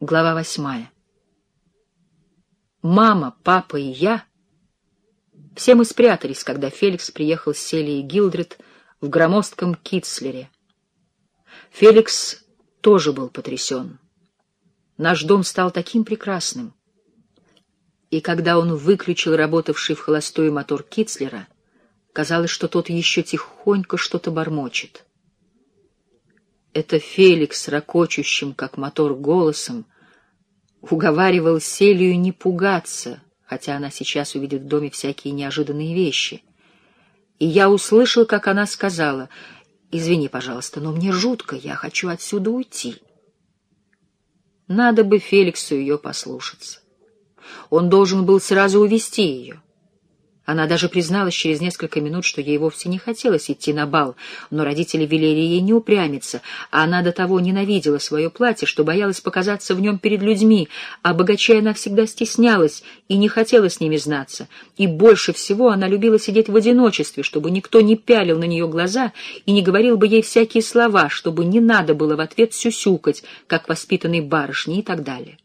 Глава восьмая. Мама, папа и я все мы спрятались, когда Феликс приехал с Селией Гилдред в громоздком Китслере. Феликс тоже был потрясен. Наш дом стал таким прекрасным. И когда он выключил работавший в холостую мотор Китслера, казалось, что тот еще тихонько что-то бормочет. Это Феликс, ракочущим, как мотор, голосом, уговаривал Селию не пугаться, хотя она сейчас увидит в доме всякие неожиданные вещи. И я услышал, как она сказала, «Извини, пожалуйста, но мне жутко, я хочу отсюда уйти». Надо бы Феликсу ее послушаться. Он должен был сразу увести ее. Она даже призналась через несколько минут, что ей вовсе не хотелось идти на бал, но родители велели ей не упрямиться, а она до того ненавидела свое платье, что боялась показаться в нем перед людьми, а богачей она всегда стеснялась и не хотела с ними знаться. И больше всего она любила сидеть в одиночестве, чтобы никто не пялил на нее глаза и не говорил бы ей всякие слова, чтобы не надо было в ответ сюсюкать, как воспитанной барышни и так далее.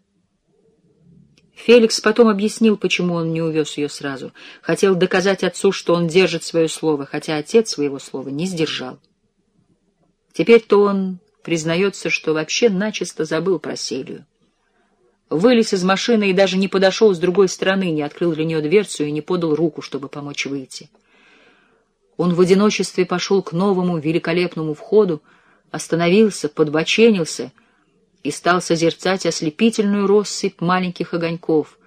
Феликс потом объяснил, почему он не увез ее сразу. Хотел доказать отцу, что он держит свое слово, хотя отец своего слова не сдержал. Теперь-то он признается, что вообще начисто забыл про Селию. Вылез из машины и даже не подошел с другой стороны, не открыл для нее дверцу и не подал руку, чтобы помочь выйти. Он в одиночестве пошел к новому великолепному входу, остановился, подбоченился и стал созерцать ослепительную россыпь маленьких огоньков,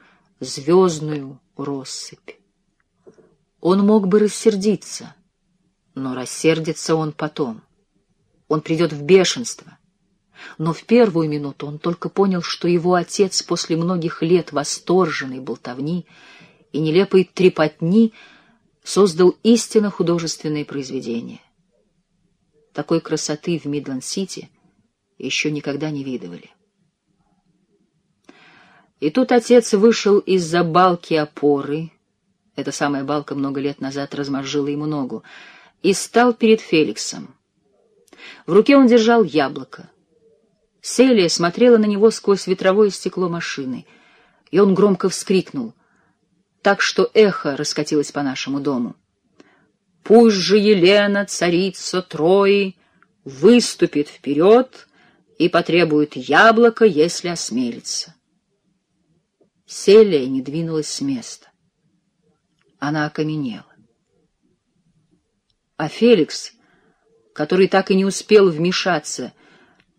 звездную россыпь. Он мог бы рассердиться, но рассердится он потом. Он придет в бешенство. Но в первую минуту он только понял, что его отец после многих лет восторженной болтовни и нелепой трепотни создал истинно художественное произведение. Такой красоты в Мидленд-Сити еще никогда не видывали. И тут отец вышел из-за балки опоры, эта самая балка много лет назад размозжила ему ногу, и стал перед Феликсом. В руке он держал яблоко. Селия смотрела на него сквозь ветровое стекло машины, и он громко вскрикнул, так что эхо раскатилось по нашему дому. «Пусть же Елена, царица Трои, выступит вперед и потребует яблоко, если осмелится. Селия не двинулась с места. Она окаменела. А Феликс, который так и не успел вмешаться,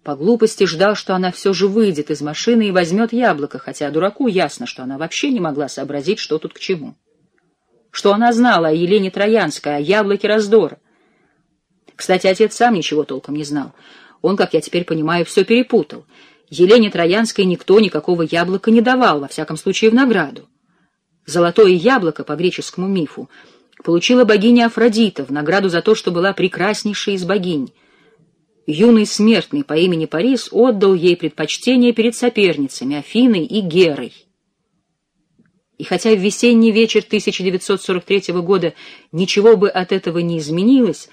по глупости ждал, что она все же выйдет из машины и возьмет яблоко, хотя дураку ясно, что она вообще не могла сообразить, что тут к чему. Что она знала о Елене Троянской, о яблоке раздора. Кстати, отец сам ничего толком не знал — он, как я теперь понимаю, все перепутал. Елене Троянской никто никакого яблока не давал, во всяком случае, в награду. Золотое яблоко, по греческому мифу, получила богиня Афродита в награду за то, что была прекраснейшей из богинь. Юный смертный по имени Парис отдал ей предпочтение перед соперницами Афиной и Герой. И хотя в весенний вечер 1943 года ничего бы от этого не изменилось,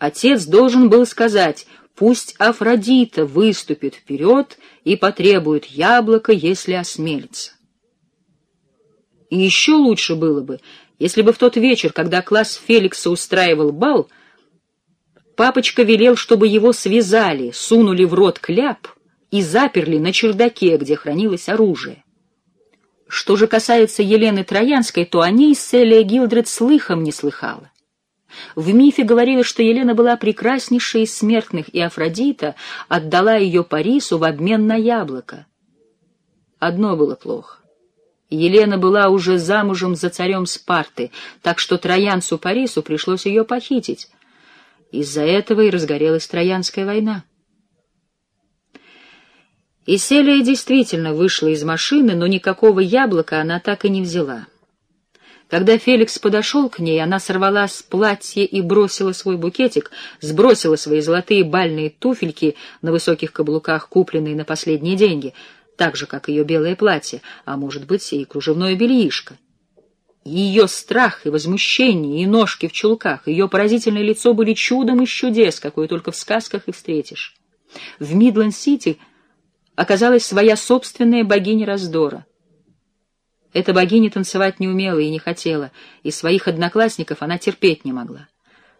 отец должен был сказать Пусть Афродита выступит вперед и потребует яблоко, если осмелится. И еще лучше было бы, если бы в тот вечер, когда класс Феликса устраивал бал, папочка велел, чтобы его связали, сунули в рот кляп и заперли на чердаке, где хранилось оружие. Что же касается Елены Троянской, то о ней Селия Гилдред слыхом не слыхала. В мифе говорилось, что Елена была прекраснейшей из смертных, и Афродита отдала ее Парису в обмен на яблоко. Одно было плохо. Елена была уже замужем за царем Спарты, так что троянцу Парису пришлось ее похитить. Из-за этого и разгорелась Троянская война. И Селия действительно вышла из машины, но никакого яблока она так и не взяла. Когда Феликс подошел к ней, она сорвала с платья и бросила свой букетик, сбросила свои золотые бальные туфельки на высоких каблуках, купленные на последние деньги, так же, как ее белое платье, а, может быть, и кружевное бельишко. Ее страх и возмущение, и ножки в чулках, ее поразительное лицо были чудом из чудес, какое только в сказках и встретишь. В Мидленд-Сити оказалась своя собственная богиня раздора. Эта богиня танцевать не умела и не хотела, и своих одноклассников она терпеть не могла.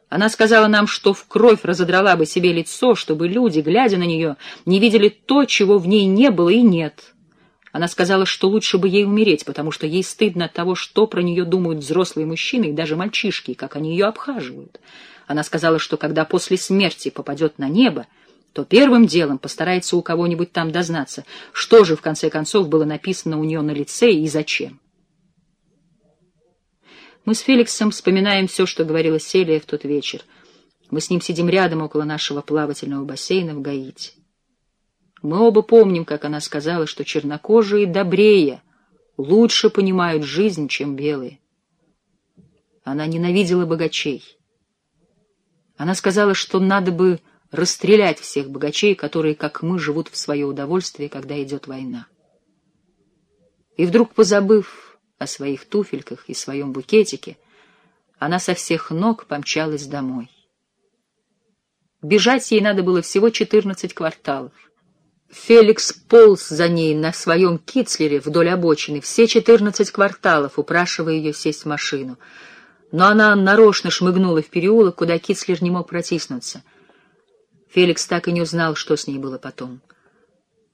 Она сказала нам, что в кровь разодрала бы себе лицо, чтобы люди, глядя на нее, не видели то, чего в ней не было и нет. Она сказала, что лучше бы ей умереть, потому что ей стыдно от того, что про нее думают взрослые мужчины и даже мальчишки, как они ее обхаживают. Она сказала, что когда после смерти попадет на небо, то первым делом постарается у кого-нибудь там дознаться, что же, в конце концов, было написано у нее на лице и зачем. Мы с Феликсом вспоминаем все, что говорила Селия в тот вечер. Мы с ним сидим рядом около нашего плавательного бассейна в Гаити. Мы оба помним, как она сказала, что чернокожие добрее, лучше понимают жизнь, чем белые. Она ненавидела богачей. Она сказала, что надо бы расстрелять всех богачей, которые, как мы, живут в свое удовольствие, когда идет война. И вдруг, позабыв о своих туфельках и своем букетике, она со всех ног помчалась домой. Бежать ей надо было всего четырнадцать кварталов. Феликс полз за ней на своем кицлере вдоль обочины все четырнадцать кварталов, упрашивая ее сесть в машину. Но она нарочно шмыгнула в переулок, куда кицлер не мог протиснуться. Феликс так и не узнал, что с ней было потом.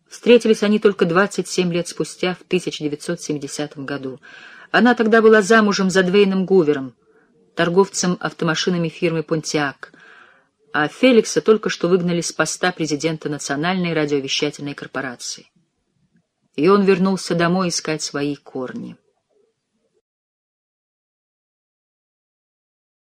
Встретились они только двадцать семь лет спустя, в 1970 году. Она тогда была замужем за Двейном Гувером, торговцем автомашинами фирмы «Понтиак», а Феликса только что выгнали с поста президента Национальной радиовещательной корпорации. И он вернулся домой искать свои корни.